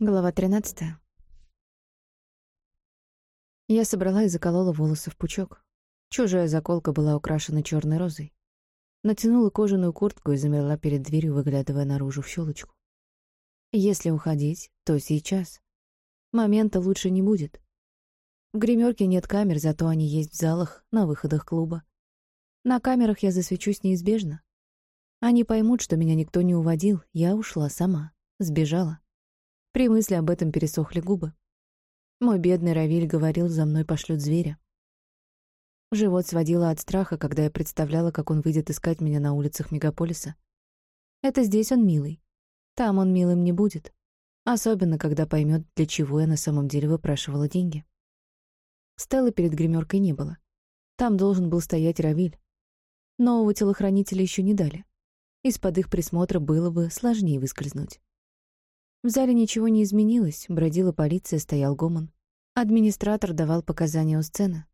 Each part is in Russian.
Глава 13. Я собрала и заколола волосы в пучок. Чужая заколка была украшена черной розой. Натянула кожаную куртку и замерла перед дверью, выглядывая наружу в щелочку. Если уходить, то сейчас. Момента лучше не будет. В гримерке нет камер, зато они есть в залах, на выходах клуба. На камерах я засвечусь неизбежно. Они поймут, что меня никто не уводил, я ушла сама, сбежала. При мысли об этом пересохли губы. Мой бедный Равиль говорил, за мной пошлют зверя. Живот сводило от страха, когда я представляла, как он выйдет искать меня на улицах мегаполиса. Это здесь он милый. Там он милым не будет. Особенно, когда поймет, для чего я на самом деле выпрашивала деньги. Стеллы перед гримеркой не было. Там должен был стоять Равиль. Нового телохранителя еще не дали. Из-под их присмотра было бы сложнее выскользнуть. В зале ничего не изменилось, бродила полиция, стоял гомон. Администратор давал показания у сцены.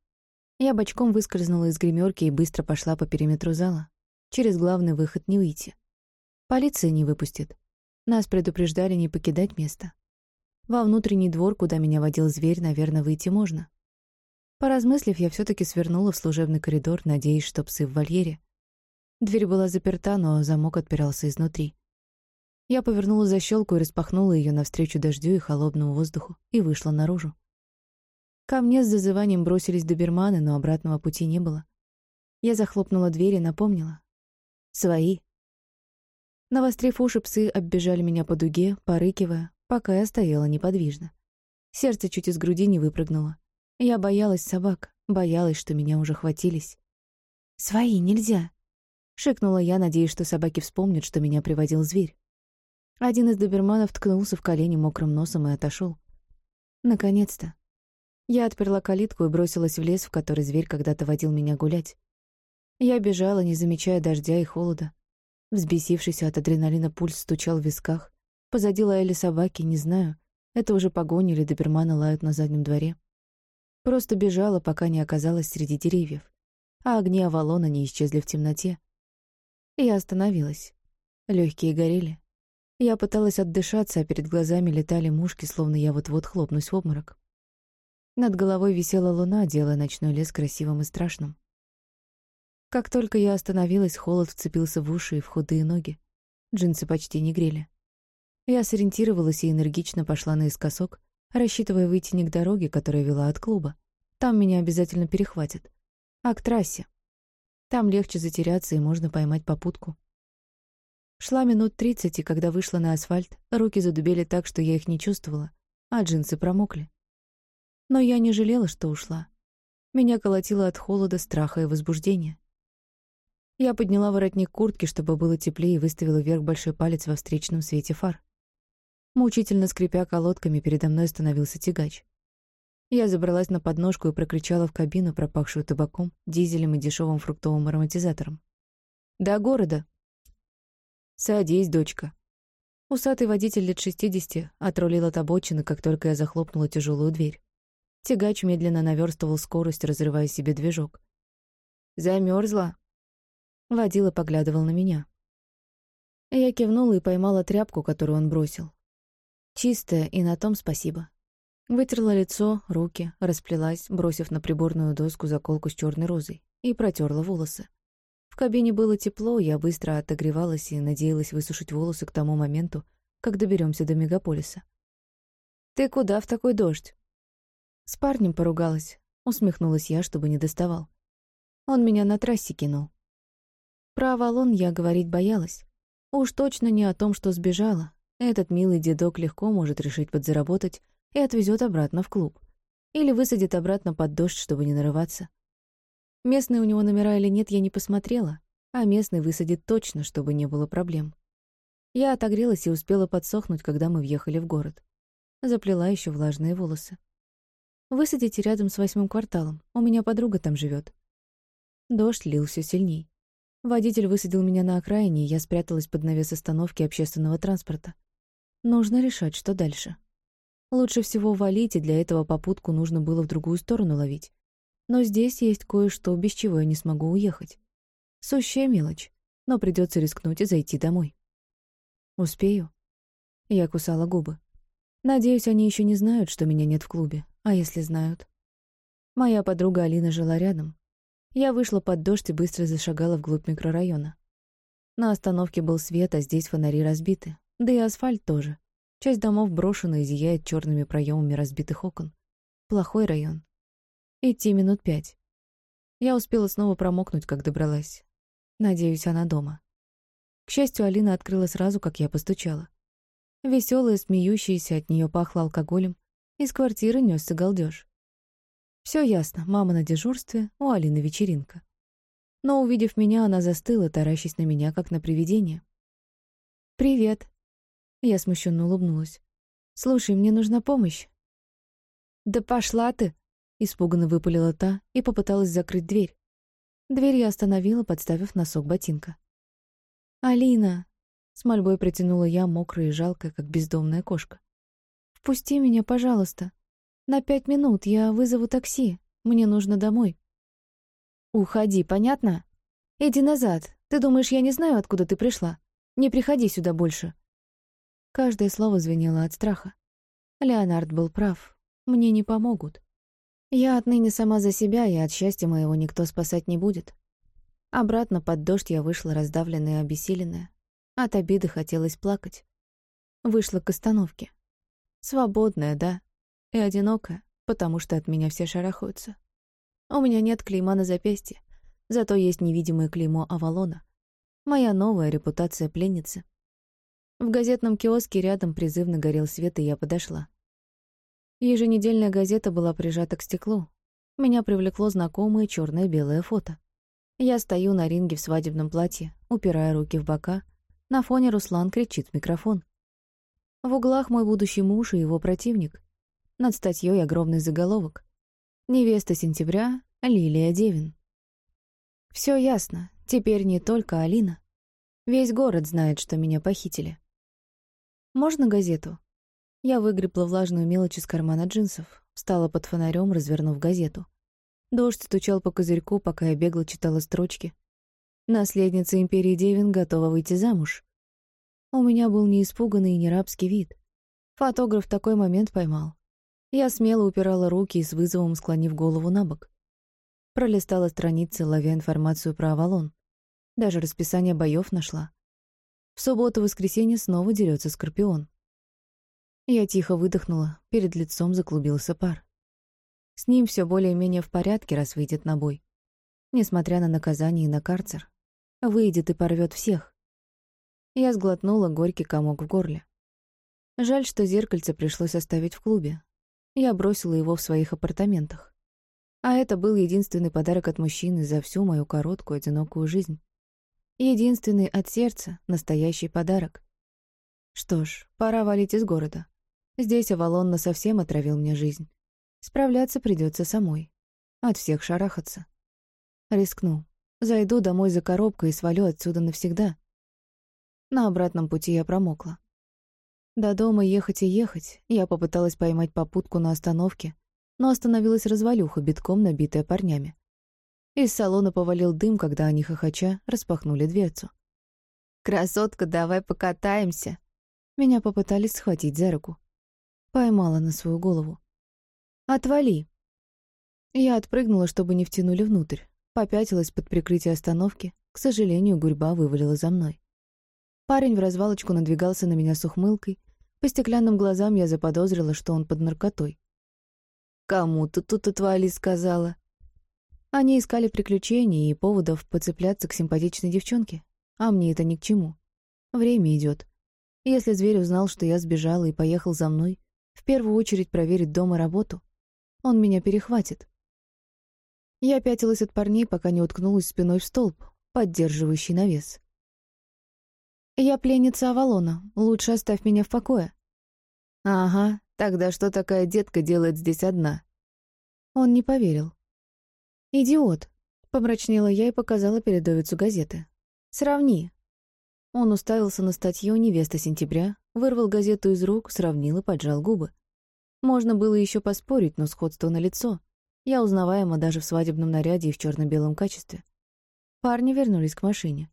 Я бочком выскользнула из гримерки и быстро пошла по периметру зала. Через главный выход не выйти. Полиция не выпустит. Нас предупреждали не покидать место. Во внутренний двор, куда меня водил зверь, наверное, выйти можно. Поразмыслив, я все таки свернула в служебный коридор, надеясь, что псы в вольере. Дверь была заперта, но замок отпирался изнутри. Я повернула защелку и распахнула ее навстречу дождю и холодному воздуху и вышла наружу. Ко мне с зазыванием бросились доберманы, но обратного пути не было. Я захлопнула дверь и напомнила. «Свои». Навострив уши, псы оббежали меня по дуге, порыкивая, пока я стояла неподвижно. Сердце чуть из груди не выпрыгнуло. Я боялась собак, боялась, что меня уже хватились. «Свои, нельзя!» — шикнула я, надеясь, что собаки вспомнят, что меня приводил зверь. Один из доберманов ткнулся в колени мокрым носом и отошел. Наконец-то. Я отперла калитку и бросилась в лес, в который зверь когда-то водил меня гулять. Я бежала, не замечая дождя и холода. Взбесившийся от адреналина пульс стучал в висках. Позади лаяли собаки, не знаю, это уже погони или доберманы лают на заднем дворе. Просто бежала, пока не оказалась среди деревьев, а огни Авалона не исчезли в темноте. Я остановилась. Легкие горели. Я пыталась отдышаться, а перед глазами летали мушки, словно я вот-вот хлопнусь в обморок. Над головой висела луна, делая ночной лес красивым и страшным. Как только я остановилась, холод вцепился в уши и в худые ноги. Джинсы почти не грели. Я сориентировалась и энергично пошла наискосок, рассчитывая выйти не к дороге, которая вела от клуба. Там меня обязательно перехватят. А к трассе. Там легче затеряться, и можно поймать попутку. Шла минут тридцать, и когда вышла на асфальт, руки задубели так, что я их не чувствовала, а джинсы промокли. Но я не жалела, что ушла. Меня колотило от холода, страха и возбуждения. Я подняла воротник куртки, чтобы было теплее, и выставила вверх большой палец во встречном свете фар. Мучительно скрипя колодками, передо мной становился тягач. Я забралась на подножку и прокричала в кабину, пропахшую табаком, дизелем и дешевым фруктовым ароматизатором. «До города!» «Садись, дочка». Усатый водитель лет шестидесяти отрулил от обочины, как только я захлопнула тяжелую дверь. Тягач медленно наверстывал скорость, разрывая себе движок. Замерзла. Водила поглядывал на меня. Я кивнула и поймала тряпку, которую он бросил. Чистая, и на том спасибо. Вытерла лицо, руки, расплелась, бросив на приборную доску заколку с черной розой, и протерла волосы. Кабине было тепло, я быстро отогревалась и надеялась высушить волосы к тому моменту, как доберемся до мегаполиса. «Ты куда в такой дождь?» С парнем поругалась, усмехнулась я, чтобы не доставал. Он меня на трассе кинул. Про Авалон я говорить боялась. Уж точно не о том, что сбежала. Этот милый дедок легко может решить подзаработать и отвезет обратно в клуб. Или высадит обратно под дождь, чтобы не нарываться. Местные у него номера или нет, я не посмотрела, а местный высадит точно, чтобы не было проблем. Я отогрелась и успела подсохнуть, когда мы въехали в город. Заплела еще влажные волосы. Высадите рядом с восьмым кварталом, у меня подруга там живет. Дождь лил все сильней. Водитель высадил меня на окраине, и я спряталась под навес остановки общественного транспорта. Нужно решать, что дальше. Лучше всего валить, и для этого попутку нужно было в другую сторону ловить. Но здесь есть кое-что, без чего я не смогу уехать. Сущая мелочь, но придется рискнуть и зайти домой. Успею. Я кусала губы. Надеюсь, они еще не знают, что меня нет в клубе. А если знают? Моя подруга Алина жила рядом. Я вышла под дождь и быстро зашагала вглубь микрорайона. На остановке был свет, а здесь фонари разбиты. Да и асфальт тоже. Часть домов брошена и зияет черными проемами разбитых окон. Плохой район. Идти минут пять. Я успела снова промокнуть, как добралась. Надеюсь, она дома. К счастью, Алина открыла сразу, как я постучала. Веселая, смеющаяся, от нее пахло алкоголем. Из квартиры несся галдеж. Все ясно, мама на дежурстве, у Алины вечеринка. Но, увидев меня, она застыла, таращась на меня, как на привидение. «Привет». Я смущенно улыбнулась. «Слушай, мне нужна помощь». «Да пошла ты!» — испуганно выпалила та и попыталась закрыть дверь. Дверь я остановила, подставив носок ботинка. «Алина!» — с мольбой протянула я, мокрая и жалкая, как бездомная кошка. «Впусти меня, пожалуйста. На пять минут я вызову такси. Мне нужно домой». «Уходи, понятно? Иди назад. Ты думаешь, я не знаю, откуда ты пришла? Не приходи сюда больше». Каждое слово звенело от страха. Леонард был прав. Мне не помогут. Я отныне сама за себя, и от счастья моего никто спасать не будет. Обратно под дождь я вышла раздавленная и обессиленная. От обиды хотелось плакать. Вышла к остановке. Свободная, да, и одинокая, потому что от меня все шарахаются. У меня нет клейма на запястье, зато есть невидимое клеймо Авалона. Моя новая репутация пленницы. В газетном киоске рядом призывно горел свет, и я подошла. Еженедельная газета была прижата к стеклу. Меня привлекло знакомое черное белое фото. Я стою на ринге в свадебном платье, упирая руки в бока. На фоне Руслан кричит в микрофон. В углах мой будущий муж и его противник. Над статьей огромный заголовок. «Невеста сентября Лилия Девин». Все ясно. Теперь не только Алина. Весь город знает, что меня похитили. «Можно газету?» Я выгребла влажную мелочь из кармана джинсов, встала под фонарем, развернув газету. Дождь стучал по козырьку, пока я бегло читала строчки. Наследница империи Девин готова выйти замуж. У меня был не испуганный и не рабский вид. Фотограф такой момент поймал. Я смело упирала руки и с вызовом склонив голову на бок. Пролистала страницы, ловя информацию про Авалон. Даже расписание боев нашла. В субботу-воскресенье снова дерется Скорпион. Я тихо выдохнула, перед лицом заклубился пар. С ним все более-менее в порядке, раз выйдет на бой. Несмотря на наказание и на карцер. Выйдет и порвет всех. Я сглотнула горький комок в горле. Жаль, что зеркальце пришлось оставить в клубе. Я бросила его в своих апартаментах. А это был единственный подарок от мужчины за всю мою короткую, одинокую жизнь. Единственный от сердца, настоящий подарок. Что ж, пора валить из города. Здесь Авалон совсем отравил мне жизнь. Справляться придется самой. От всех шарахаться. Рискну. Зайду домой за коробкой и свалю отсюда навсегда. На обратном пути я промокла. До дома ехать и ехать. Я попыталась поймать попутку на остановке, но остановилась развалюха, битком набитая парнями. Из салона повалил дым, когда они, хохоча, распахнули дверцу. «Красотка, давай покатаемся!» Меня попытались схватить за руку. Поймала на свою голову. «Отвали!» Я отпрыгнула, чтобы не втянули внутрь. Попятилась под прикрытие остановки. К сожалению, гурьба вывалила за мной. Парень в развалочку надвигался на меня с ухмылкой. По стеклянным глазам я заподозрила, что он под наркотой. «Кому ты тут отвали?» — сказала. Они искали приключений и поводов поцепляться к симпатичной девчонке. А мне это ни к чему. Время идет. Если зверь узнал, что я сбежала и поехал за мной, в первую очередь проверит дом и работу. Он меня перехватит. Я пятилась от парней, пока не уткнулась спиной в столб, поддерживающий навес. «Я пленница Авалона. Лучше оставь меня в покое». «Ага, тогда что такая детка делает здесь одна?» Он не поверил. «Идиот!» — помрачнела я и показала передовицу газеты. «Сравни». Он уставился на статью «Невеста сентября», вырвал газету из рук, сравнил и поджал губы. Можно было еще поспорить, но сходство налицо. Я узнаваема даже в свадебном наряде и в черно белом качестве. Парни вернулись к машине.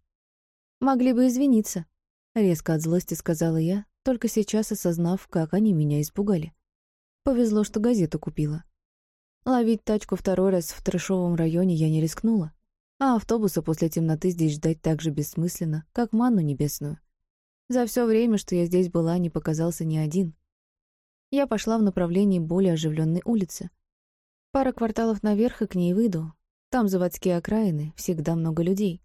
«Могли бы извиниться», — резко от злости сказала я, только сейчас осознав, как они меня испугали. Повезло, что газету купила. Ловить тачку второй раз в трешовом районе я не рискнула, а автобуса после темноты здесь ждать так же бессмысленно, как манну небесную. За все время, что я здесь была, не показался ни один. Я пошла в направлении более оживленной улицы. Пара кварталов наверх и к ней выйду. Там заводские окраины, всегда много людей.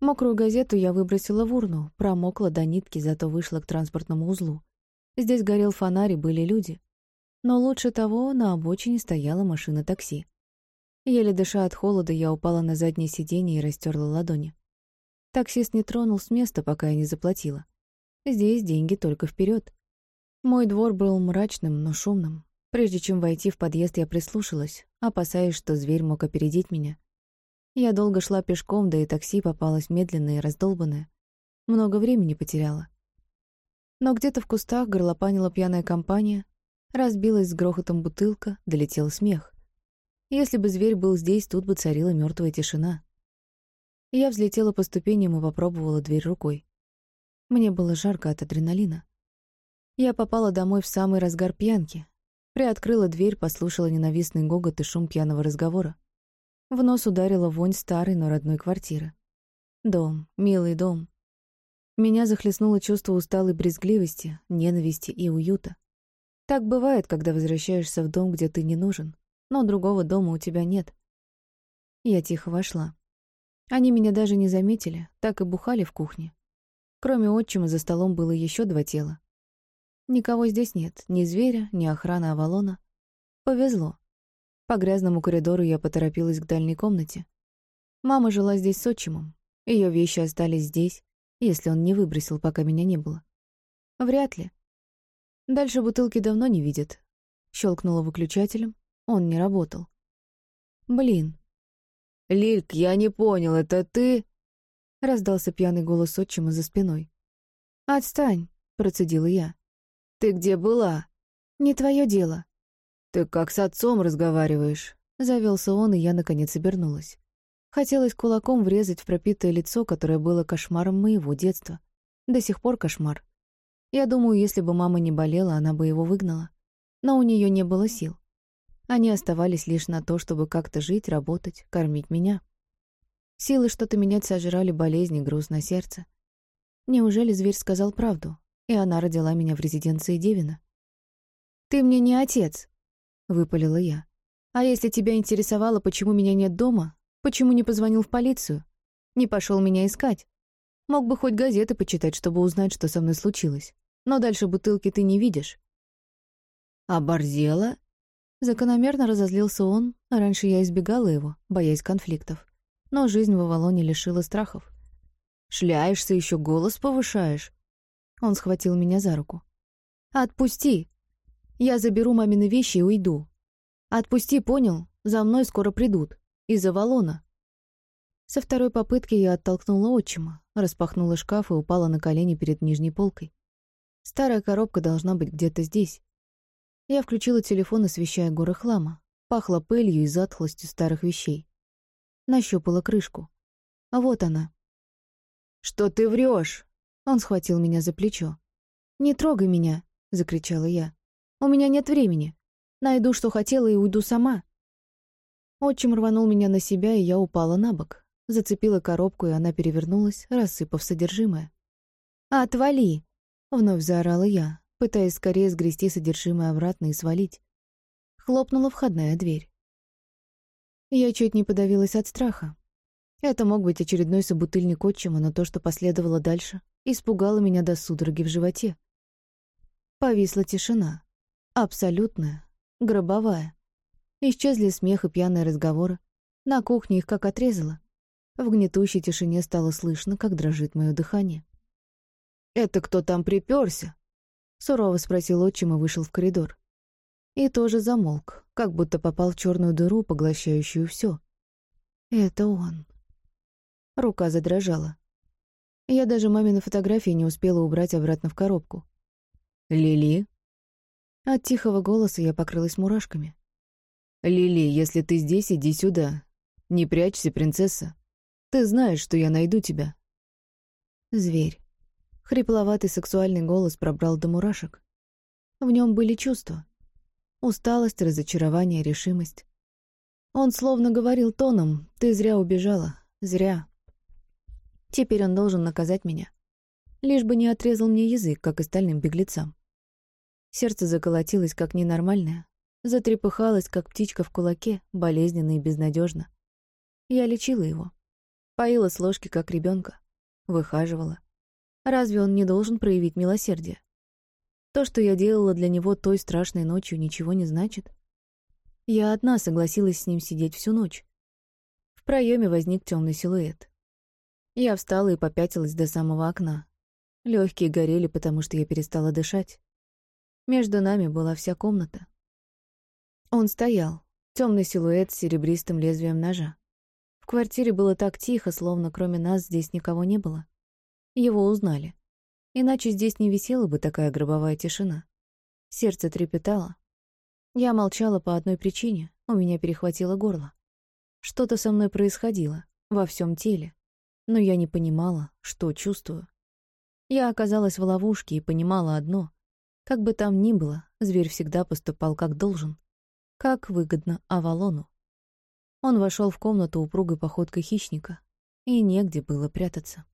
Мокрую газету я выбросила в урну, промокла до нитки, зато вышла к транспортному узлу. Здесь горел фонарь и были люди. Но лучше того, на обочине стояла машина такси. Еле дыша от холода, я упала на заднее сиденье и растерла ладони. Таксист не тронул с места, пока я не заплатила. Здесь деньги только вперед. Мой двор был мрачным, но шумным. Прежде чем войти в подъезд, я прислушалась, опасаясь, что зверь мог опередить меня. Я долго шла пешком, да и такси попалось медленное и раздолбанное. Много времени потеряла. Но где-то в кустах горлопанила пьяная компания, разбилась с грохотом бутылка, долетел смех. Если бы зверь был здесь, тут бы царила мертвая тишина. Я взлетела по ступеням и попробовала дверь рукой. Мне было жарко от адреналина. Я попала домой в самый разгар пьянки. Приоткрыла дверь, послушала ненавистный гогот и шум пьяного разговора. В нос ударила вонь старой, но родной квартиры. Дом, милый дом. Меня захлестнуло чувство усталой брезгливости, ненависти и уюта. Так бывает, когда возвращаешься в дом, где ты не нужен, но другого дома у тебя нет. Я тихо вошла. Они меня даже не заметили, так и бухали в кухне. Кроме отчима за столом было еще два тела. Никого здесь нет, ни зверя, ни охраны Авалона. Повезло. По грязному коридору я поторопилась к дальней комнате. Мама жила здесь с отчимом. Ее вещи остались здесь, если он не выбросил, пока меня не было. Вряд ли. Дальше бутылки давно не видят. Щелкнула выключателем, он не работал. Блин. «Лильк, я не понял, это ты?» — раздался пьяный голос отчима за спиной. «Отстань», — процедила я. «Ты где была?» «Не твое дело». «Ты как с отцом разговариваешь?» Завелся он, и я, наконец, обернулась. Хотелось кулаком врезать в пропитое лицо, которое было кошмаром моего детства. До сих пор кошмар. Я думаю, если бы мама не болела, она бы его выгнала. Но у нее не было сил. Они оставались лишь на то, чтобы как-то жить, работать, кормить меня. Силы что-то менять сожрали болезни, груз на сердце. Неужели зверь сказал правду, и она родила меня в резиденции Девина? «Ты мне не отец», — выпалила я. «А если тебя интересовало, почему меня нет дома, почему не позвонил в полицию, не пошел меня искать? Мог бы хоть газеты почитать, чтобы узнать, что со мной случилось. Но дальше бутылки ты не видишь». «Оборзела?» Закономерно разозлился он, а раньше я избегала его, боясь конфликтов но жизнь в Авалоне лишила страхов. «Шляешься, еще голос повышаешь?» Он схватил меня за руку. «Отпусти! Я заберу мамины вещи и уйду. Отпусти, понял? За мной скоро придут. Из Авалона». Со второй попытки я оттолкнула отчима, распахнула шкаф и упала на колени перед нижней полкой. Старая коробка должна быть где-то здесь. Я включила телефон, освещая горы хлама. Пахло пылью и затхлостью старых вещей. Нащупала крышку. А вот она. «Что ты врешь? Он схватил меня за плечо. «Не трогай меня!» — закричала я. «У меня нет времени. Найду, что хотела, и уйду сама». Отчим рванул меня на себя, и я упала на бок. Зацепила коробку, и она перевернулась, рассыпав содержимое. «Отвали!» — вновь заорала я, пытаясь скорее сгрести содержимое обратно и свалить. Хлопнула входная дверь. Я чуть не подавилась от страха. Это мог быть очередной собутыльник отчима, но то, что последовало дальше, испугало меня до судороги в животе. Повисла тишина. Абсолютная, гробовая. Исчезли смех и пьяные разговоры. На кухне их как отрезало. В гнетущей тишине стало слышно, как дрожит мое дыхание. «Это кто там приперся? сурово спросил отчим и вышел в коридор. И тоже замолк, как будто попал в черную дыру, поглощающую все. Это он. Рука задрожала. Я даже мамины фотографии не успела убрать обратно в коробку. «Лили?» От тихого голоса я покрылась мурашками. «Лили, если ты здесь, иди сюда. Не прячься, принцесса. Ты знаешь, что я найду тебя». Зверь. Хрипловатый сексуальный голос пробрал до мурашек. В нем были чувства. Усталость, разочарование, решимость. Он словно говорил тоном «Ты зря убежала. Зря». Теперь он должен наказать меня. Лишь бы не отрезал мне язык, как остальным беглецам. Сердце заколотилось, как ненормальное. Затрепыхалось, как птичка в кулаке, болезненно и безнадежно. Я лечила его. Поила с ложки, как ребенка. Выхаживала. Разве он не должен проявить милосердие? То, что я делала для него той страшной ночью, ничего не значит. Я одна согласилась с ним сидеть всю ночь. В проеме возник темный силуэт. Я встала и попятилась до самого окна. Легкие горели, потому что я перестала дышать. Между нами была вся комната. Он стоял, темный силуэт с серебристым лезвием ножа. В квартире было так тихо, словно кроме нас здесь никого не было. Его узнали. Иначе здесь не висела бы такая гробовая тишина. Сердце трепетало. Я молчала по одной причине, у меня перехватило горло. Что-то со мной происходило, во всем теле. Но я не понимала, что чувствую. Я оказалась в ловушке и понимала одно. Как бы там ни было, зверь всегда поступал как должен. Как выгодно Авалону. Он вошел в комнату упругой походкой хищника, и негде было прятаться.